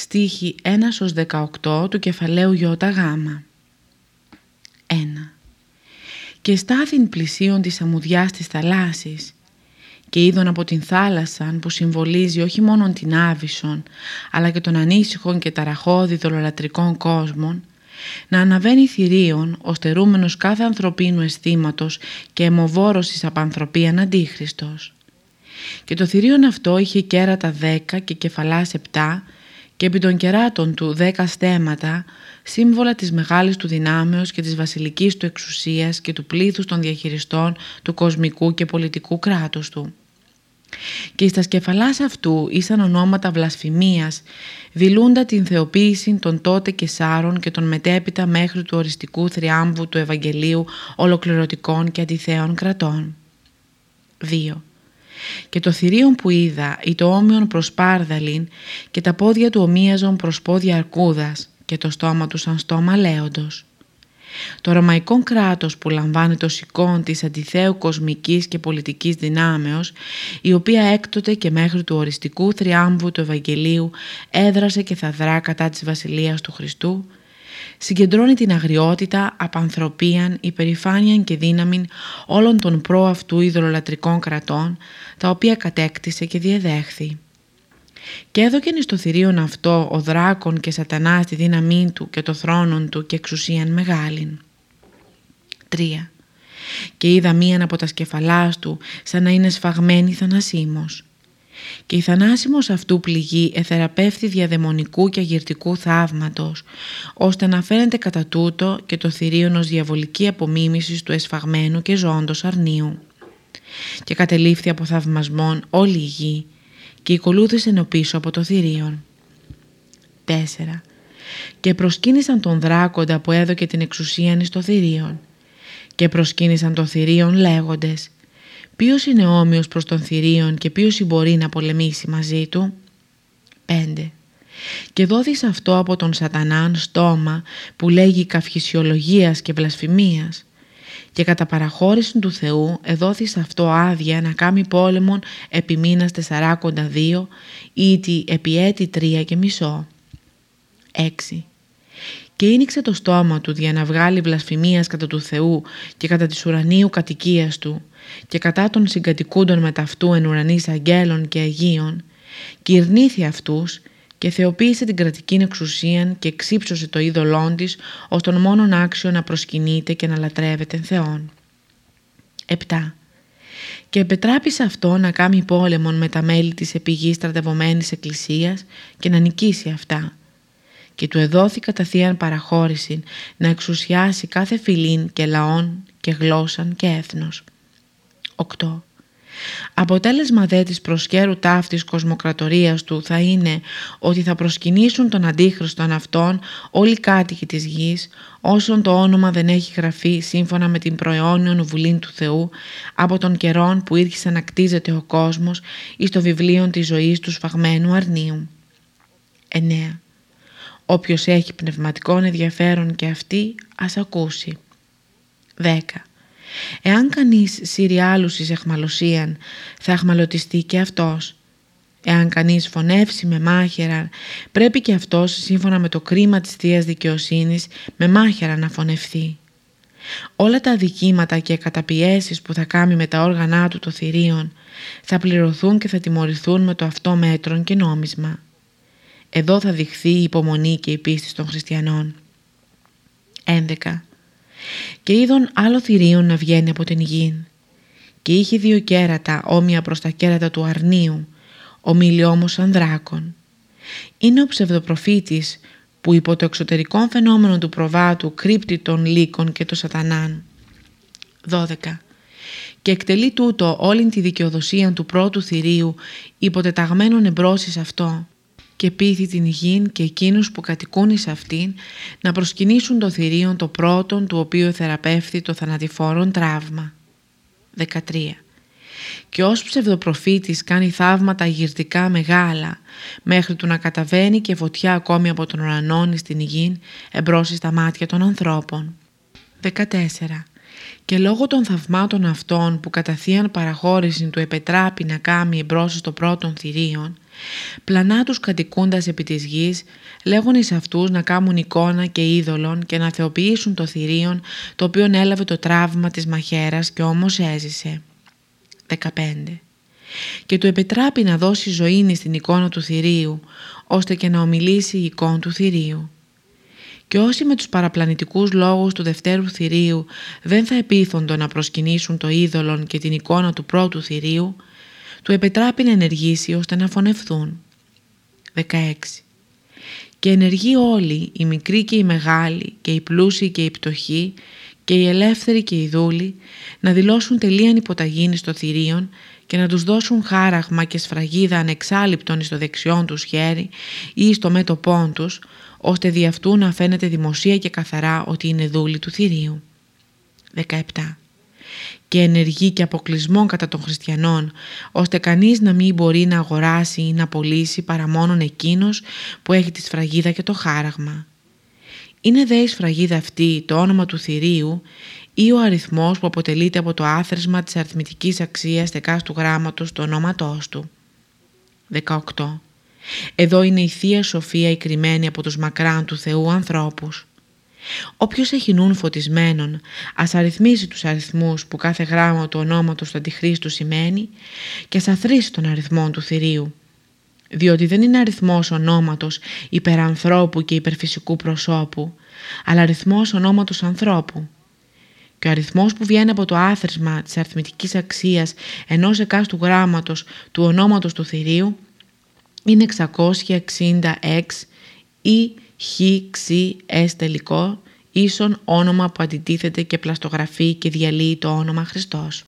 στίχη 1 18 του κεφαλαίου Ι γάμα. 1. Και στάθην πλησίον της αμμουδιάς της θαλάσσης και είδον από την θάλασσα που συμβολίζει όχι μόνο την Άβυσσον αλλά και των ανήσυχων και ταραχώδη δολολατρικών κόσμων να αναβαίνει θηρίων ο στερούμενος κάθε ανθρωπίνου αισθήματος και αιμοβόρος της απανθρωπίαν αντίχριστος. Και το θηρίον αυτό είχε κέρατα δέκα και κεφαλάς επτά και επί των κεράτων του δέκα στέματα, σύμβολα της μεγάλης του δυνάμεως και της βασιλικής του εξουσίας και του πλήθους των διαχειριστών του κοσμικού και πολιτικού κράτους του. Και στα σκεφαλάς αυτού ήσαν ονόματα βλασφημίας, δηλούντα την θεοποίηση των τότε Κεσάρων και των μετέπειτα μέχρι του οριστικού θριάμβου του Ευαγγελίου ολοκληρωτικών και αντιθέων κρατών. 2. Και το θηρίον που είδα ή το όμοιον προς πάρδαλιν και τα πόδια του ομοίαζον προς πόδια αρκούδας και το στόμα του σαν στόμα λέοντος. Το ρωμαϊκό κράτος που λαμβάνει το σηκών της αντιθέου κοσμικής και πολιτικής δυνάμεως, η οποία έκτοτε και μέχρι του οριστικού θριάμβου του Ευαγγελίου έδρασε και θα δρά κατά της Βασιλείας του Χριστού, συγκεντρώνει την αγριότητα, απανθρωπίαν, υπερηφάνεια και δύναμη όλων των προαυτού ειδωλολατρικών κρατών, τα οποία κατέκτησε και διεδέχθη. Και έδωκεν στο θηρίον αυτό ο δράκον και σατανάς τη δύναμή του και το θρόνον του και εξουσίαν μεγάλην. 3. Και είδα μίαν από τα σκεφαλάς του σαν να είναι σφαγμένη θανασίμος. Και η θανάσιμος αυτού πληγή εθεραπεύθη διαδαιμονικού και αγυρτικού θαύματος, ώστε να φαίνεται κατά τούτο και το θηρίον ως διαβολική απομίμηση του εσφαγμένου και ζώντος αρνίου. Και κατελήφθη από θαυμασμόν όλη η γη, και ακολούθησε πίσω από το θηρίον. 4. Και προσκύνησαν τον δράκοντα που έδωκε την εξουσίαν στο θηρίον και προσκύνησαν τον θηρίον λέγοντες «Ποιος είναι όμοιος προς τον θηρίον και ποιος μπορεί να πολεμήσει μαζί του» 5. Και δόθησε αυτό από τον σατανάν στόμα που λέγει καυχησιολογίας και βλασφημίας και κατά παραχώρηση του Θεού εδόθης αυτό άδεια να κάνει πόλεμον επί μήνας τεσσαράκοντα δύο ή επί έτη τρία και μισό. 6. Και ίνιξε το στόμα του για να βγάλει βλασφημίας κατά του Θεού και κατά της ουρανίου κατοικίας του και κατά των συγκατοικούντων με ταυτού εν ουρανής αγγέλων και αγίων και ειρνήθη αυτούς και θεοποίησε την κρατική εξουσία και εξύψωσε το είδωλόν της ως τον μόνον άξιο να προσκυνείται και να λατρεύεται Θεόν. 7. Και επετράπησε αυτό να κάνει πόλεμον με τα μέλη της επιγής στρατευωμένης εκκλησίας και να νικήσει αυτά. Και του εδόθη κατά θείαν παραχώρηση να εξουσιάσει κάθε φυλήν και λαόν και γλώσσαν και έθνος. 8. Αποτέλεσμα δε της προσκέρου ταύτης κοσμοκρατορίας του θα είναι ότι θα προσκυνήσουν τον αντίχριστον αυτόν όλοι οι κάτοικοι της γης όσον το όνομα δεν έχει γραφεί σύμφωνα με την προαιώνιον βουλήν του Θεού από τον καιρόν που ήρχισε να κτίζεται ο κόσμος εις το βιβλίο της ζωής του σφαγμένου αρνίου. 9. Όποιος έχει πνευματικό ενδιαφέρον και αυτή ας ακούσει. 10. Εάν κανείς σύρει άλλους εις εχμαλωσίαν, θα εχμαλωτιστεί και αυτός. Εάν κανείς φωνεύσει με μάχαιρα, πρέπει και αυτός, σύμφωνα με το κρίμα της Θείας Δικαιοσύνης, με μάχαιρα να φωνευθεί. Όλα τα αδικήματα και καταπιέσεις που θα κάνει με τα όργανά του το θηρίον θα πληρωθούν και θα τιμωρηθούν με το αυτό μέτρον και νόμισμα. Εδώ θα δειχθεί η υπομονή και η πίστη των χριστιανών. 11 και είδον άλλο θηρίον να βγαίνει από την γη και είχε δύο κέρατα όμοια προς τα κέρατα του αρνίου, ομίλη όμως ανδράκων. Είναι ο ψευδοπροφήτης που υπό το εξωτερικό φαινόμενο του προβάτου κρύπτει των λύκων και των σατανάν. 12. Και εκτελεί τούτο όλη τη δικαιοδοσία του πρώτου θηρίου υποτεταγμένων εμπρόσεις αυτό και πείθει την γην και εκείνους που κατοικούν εις αυτήν να προσκυνήσουν το θηρίον το πρώτον του οποίου θεραπεύθη το θανατηφόρον τραύμα. 13. Και ως ψευδοπροφήτης κάνει θαύματα γυρτικά μεγάλα μέχρι του να καταβαίνει και φωτιά ακόμη από τον ουρανόν στην γην εμπρός στα μάτια των ανθρώπων. 14. Και λόγω των θαυμάτων αυτών που κατά θείαν παραχώρηση του επετράπει να κάμει εμπρός στο πρώτον θηρίων, πλανά τους κατοικούντας επί της γης, λέγουν εις αυτούς να κάμουν εικόνα και είδωλον και να θεοποιήσουν το θηρίον το οποίο έλαβε το τραύμα της μαχαίρας και όμως έζησε. 15. Και του επιτράπει να δώσει ζωήνη στην εικόνα του θηρίου, ώστε και να ομιλήσει η εικόνα του θηρίου. Και όσοι με τους παραπλανητικούς λόγους του δευτέρου θηρίου δεν θα επίθοντο να προσκυνήσουν το είδωλον και την εικόνα του πρώτου θηρίου, του επιτράπει να ενεργήσει ώστε να φωνευθούν. 16. Και ενεργεί όλοι, οι μικροί και οι μεγάλοι, και οι πλούσιοι και οι πτωχοί, και οι ελεύθεροι και οι δούλοι, να δηλώσουν τελείαν υποταγήνη στο θηρίον και να τους δώσουν χάραγμα και σφραγίδα ανεξάλληπτον στο δεξιόν τους χέρι ή στο μέτωπόν τους, ώστε δι' αυτού να φαίνεται δημοσία και καθαρά ότι είναι δούλοι του θηρίου. 17. Και ενεργεί και αποκλεισμό κατά των χριστιανών, ώστε κανείς να μην μπορεί να αγοράσει ή να πωλήσει παρά μόνον εκείνος που έχει τη σφραγίδα και το χάραγμα. Είναι δε η σφραγίδα αυτή το όνομα του θηρίου ή ο αριθμός που αποτελείται από το άθροισμα της αριθμητικής αξίας του γράμματος του ονόματός του. 18. Εδώ είναι η Θεία Σοφία η κρυμμένη από τους μακράν του Θεού ανθρώπους. Όποιος έχει νουν φωτισμένον, ας αριθμίσει τους αριθμούς που κάθε γράμμα του ονόματος του Αντιχρίστου σημαίνει και ας αθρήσει τον αριθμό του θηρίου. Διότι δεν είναι αριθμός ονόματος υπερανθρώπου και υπερφυσικού προσώπου, αλλά αριθμός ονόματος ανθρώπου. Και ο αριθμός που βγαίνει από το άθροισμα της αριθμητικής αξίας ενός εκάστου γράμματος του ονόματος του θηρίου είναι 666 ή χ, ξ, ες τελικό ίσον όνομα που αντιτίθεται και πλαστογραφεί και διαλύει το όνομα Χριστός.